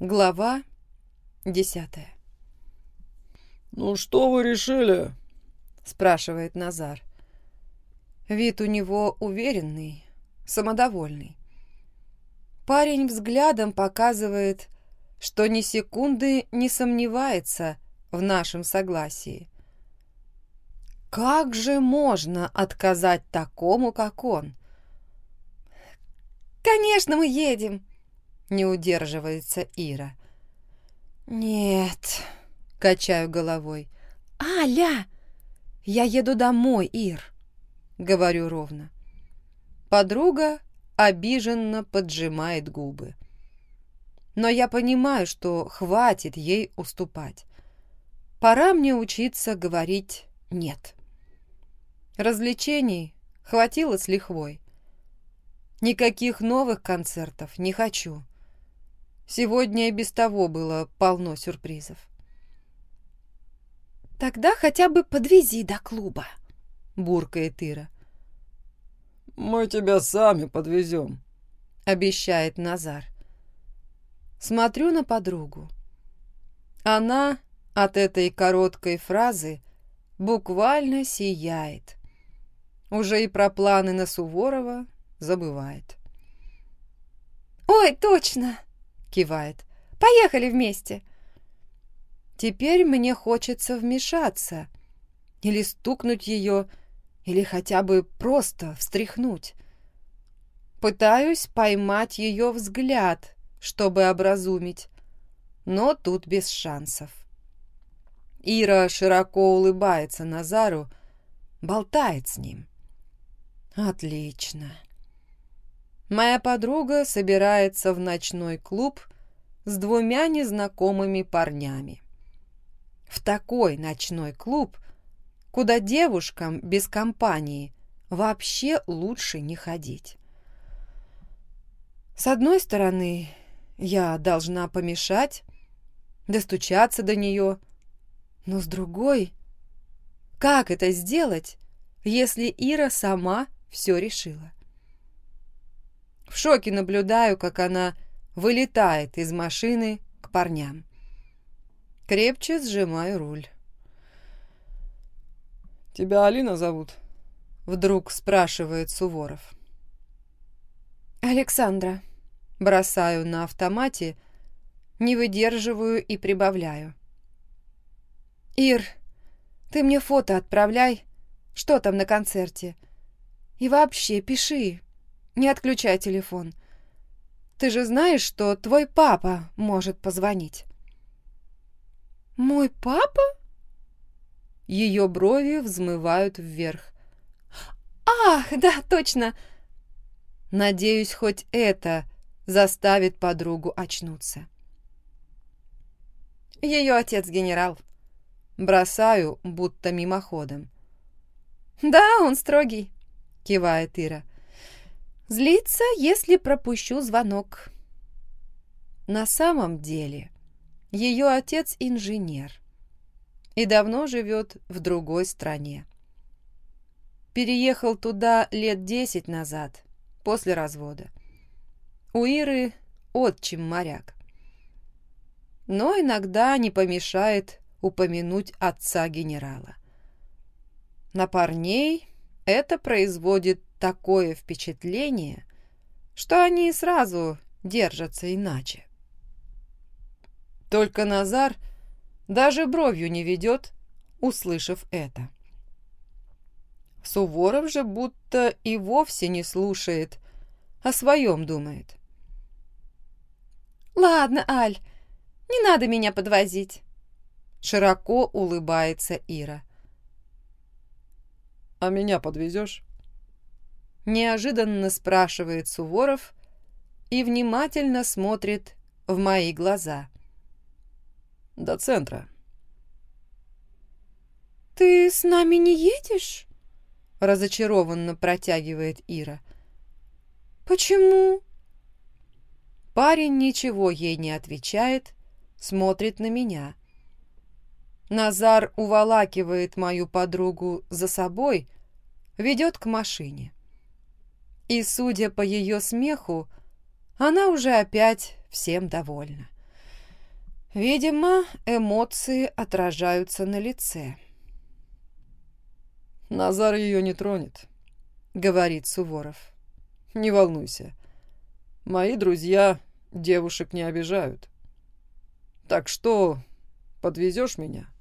Глава десятая. «Ну что вы решили?» — спрашивает Назар. Вид у него уверенный, самодовольный. Парень взглядом показывает, что ни секунды не сомневается в нашем согласии. Как же можно отказать такому, как он? «Конечно, мы едем!» — не удерживается Ира. «Нет», — качаю головой. «Аля! Я еду домой, Ир!» — говорю ровно. Подруга обиженно поджимает губы. Но я понимаю, что хватит ей уступать. Пора мне учиться говорить «нет». Развлечений хватило с лихвой. Никаких новых концертов не хочу. Сегодня и без того было полно сюрпризов. «Тогда хотя бы подвези до клуба», — буркает Ира. «Мы тебя сами подвезем», — обещает Назар. Смотрю на подругу. Она от этой короткой фразы буквально сияет. Уже и про планы на Суворова забывает. «Ой, точно!» — кивает. «Поехали вместе!» Теперь мне хочется вмешаться или стукнуть ее, или хотя бы просто встряхнуть. Пытаюсь поймать ее взгляд, чтобы образумить, но тут без шансов. Ира широко улыбается Назару, болтает с ним. Отлично. Моя подруга собирается в ночной клуб с двумя незнакомыми парнями. В такой ночной клуб, куда девушкам без компании вообще лучше не ходить. С одной стороны, я должна помешать, достучаться до нее, но с другой, как это сделать, если Ира сама все решила? В шоке наблюдаю, как она вылетает из машины к парням. Крепче сжимаю руль. «Тебя Алина зовут?» — вдруг спрашивает Суворов. «Александра». Бросаю на автомате, не выдерживаю и прибавляю. «Ир, ты мне фото отправляй, что там на концерте. И вообще пиши, не отключай телефон. Ты же знаешь, что твой папа может позвонить». «Мой папа?» Ее брови взмывают вверх. «Ах, да, точно!» Надеюсь, хоть это заставит подругу очнуться. Ее отец генерал. Бросаю, будто мимоходом. «Да, он строгий», — кивает Ира. «Злится, если пропущу звонок». На самом деле ее отец инженер и давно живет в другой стране. Переехал туда лет десять назад, после развода. У Иры отчим моряк. Но иногда не помешает упомянуть отца генерала. На парней это производит такое впечатление, что они сразу держатся иначе. Только Назар даже бровью не ведет, услышав это. Суворов же будто и вовсе не слушает, о своем думает. «Ладно, Аль, не надо меня подвозить», — широко улыбается Ира. «А меня подвезешь?» Неожиданно спрашивает Суворов и внимательно смотрит в мои глаза. До центра. «Ты с нами не едешь?» Разочарованно протягивает Ира. «Почему?» Парень ничего ей не отвечает, смотрит на меня. Назар уволакивает мою подругу за собой, ведет к машине. И, судя по ее смеху, она уже опять всем довольна. Видимо, эмоции отражаются на лице. «Назар ее не тронет», — говорит Суворов. «Не волнуйся. Мои друзья девушек не обижают. Так что, подвезешь меня?»